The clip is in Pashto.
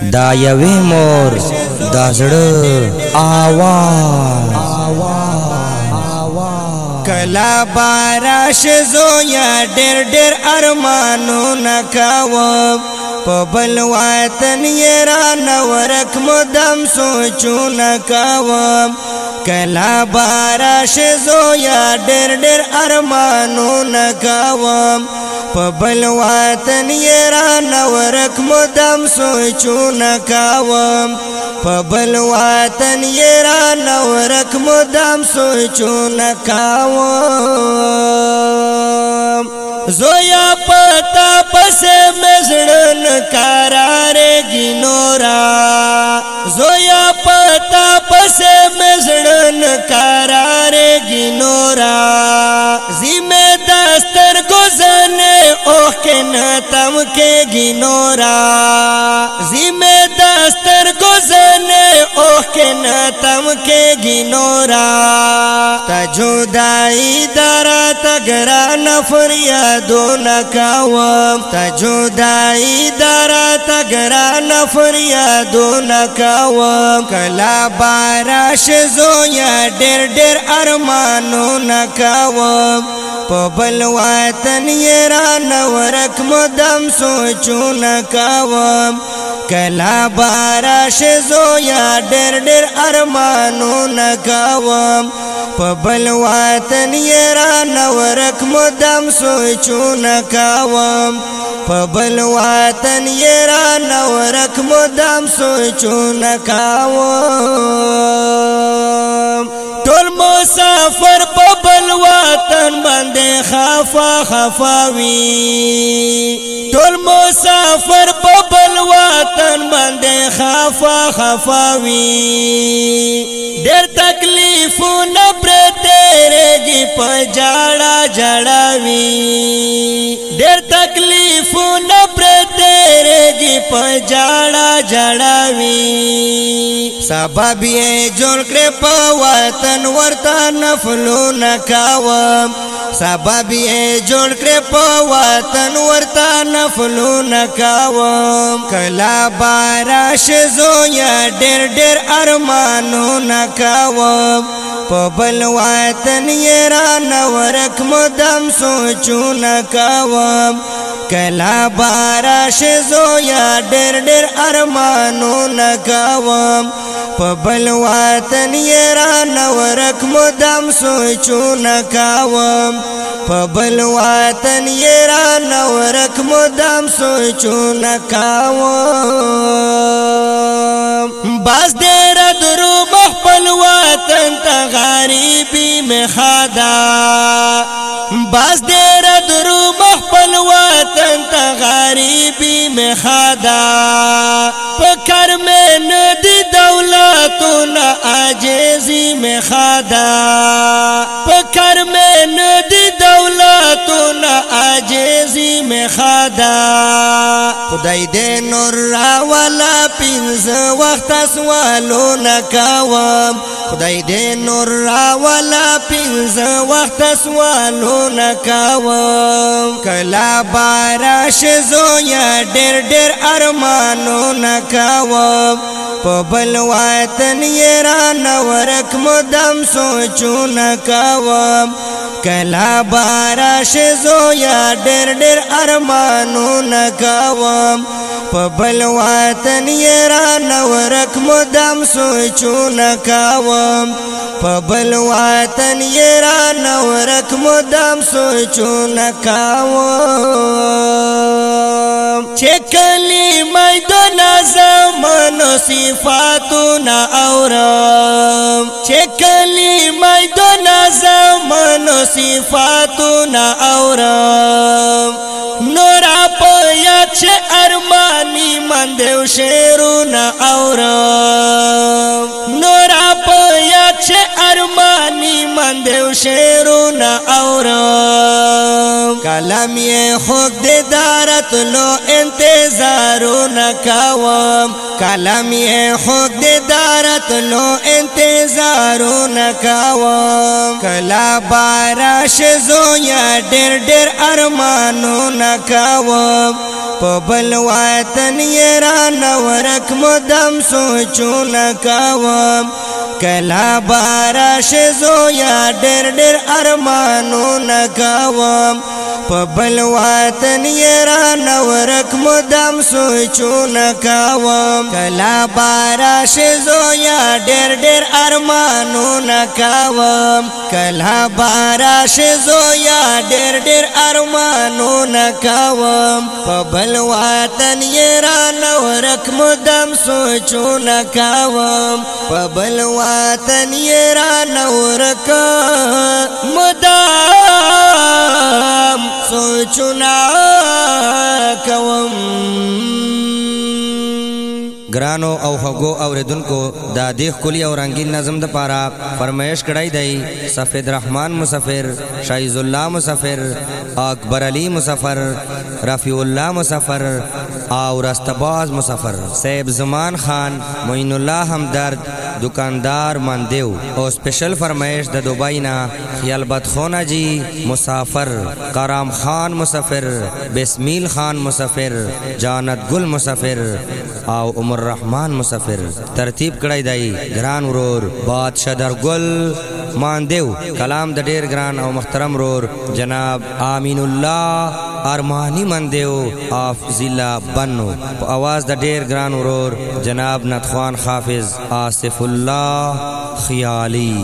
دا یوې مور دا زړه آواز کلا بارش زویا ډېر ډېر ارمانو نکاو په بل وطن یې را نورک مدام سوچونه کوم کلا بارا شزو یا ډېر ډېر ارمانونه کوم په بل وطن یې را نورک مدام سوچونه کوم په بل وطن یې را نورک مدام سوچونه کوم زویا پتا پس مزړن قرار گینورا زویا پتا پس مزړن قرار گینورا زیمه دستر گزن اوه کنه تم کې گینورا کې نه تم کې ګینورا تجودای در تګرا نفریا دون کاو تجودای در تګرا نفریا دون کاو کلا بارش زویا ډېر ډېر ارمانو نکاو په بل وطن یې را نورک مدام سوچو نکاوم کلا بارش زویا ډېر ډېر ډېر ارمانو نګاوم په بل وطن یې را نورک مدام سوچونه کاوم په بل وطن یې را نورک مدام سوچونه کاوم ټول مسافر خفا خفا وی ټول مسافر په بل وطن باندې خفا خفا وی ډېر تکلیفونه پر تیرېږي په جاړه جړاوي ډېر تکلیفونه پر تیرېږي په جاړه جړاوي سبب یې جوړ کړ په وطن ورته نفلو نکاوم سبب یې جوړ کړ په وطن ورته نفلو نکاوم کلا بارش زویا ډېر ډېر ارمانو نکاوم کوم په بل وطن یې را نورک مدام سوچونه کوم کلا بارا شزو یا ډېر ډېر ارمانونه کوم په بل وطن یې را نورک مدام سوچونه کوم په بل وطن یې را نورک مدام سوچونه کوم بس دې را درو خپل وطن ته غریبي مخادا بس دې را درو خپل وطن ته غریبي مخادا پکر مې ندي دولتونه عاجزي مخادا پکر مې ندي دولتونه عاجزي مخادا خدای دې نور راولا پینځ وخت سوالو نکاوم خدای دې نور راولا پینځ وخت سوالو نکاوم کلا بارش زو یا ډېر ډېر ارمانو نکاوم په بل وطن یې را نورک مدام سوچو نکاوم کلا بارش زو یا ډېر ډېر ارمانو نکاوم په بل وطن یې را نورک مدام سوچونه کاوم په بل وطن یې را نورک مدام سوچونه کاوم چې کلی میدان زمانو صفاتونه اورم چې کلی میدان زمانو صفاتونه اورم چې ارمانی من دیو شیرونه اورم نور په یاد چې ارمانی من دیو شیر قلم یې خوږ د دارت لو انتظارو نکوم قلم یې خوږ د دارت لو انتظارو نکوم کلا بارش زو یا ډېر ډېر ارمانو نکوم په بل وطن یې را نورک مدام سوچو نکوم کلا بارش زو یا ډېر ډېر ارمانو نکوم په بل وطن یې را نورک مدام سوچونه کاوم کلا بارا شزو یا ډېر ډېر ارمانونه کاوم کلا بارا شزو یا ډېر ډېر ارمانونه کاوم په بل وطن یې را نورک مدام سوچونه کاوم په بل وطن یې را نورک مدام کوم سوچنا کوم ګرانو او هغو اوریدونکو دا د خولي او رنگین نظم د پاره فرمایش کړای دی سفید رحمان مسافر شایز الله مسافر اکبر علی مسافر رفیع الله مسافر او رستباز مسافر سیب زمان خان معین الله همدرد دکاندار من دیو او سپیشل محش دا دوبائنا خونہ جی مسافر کرام خان مسافر بسمیل خان مسافر جانت گل مسافر او عمر رحمان مسافر ترتیب دائی گران بادشاہ گل دیو کلام دا دیر گران او مخترم رور جناب آمین اللہ ارمانی مندیو اف ضلع بنو په आवाज د ډیر ګران ورور جناب ندخوان حافظ آصف الله خیالی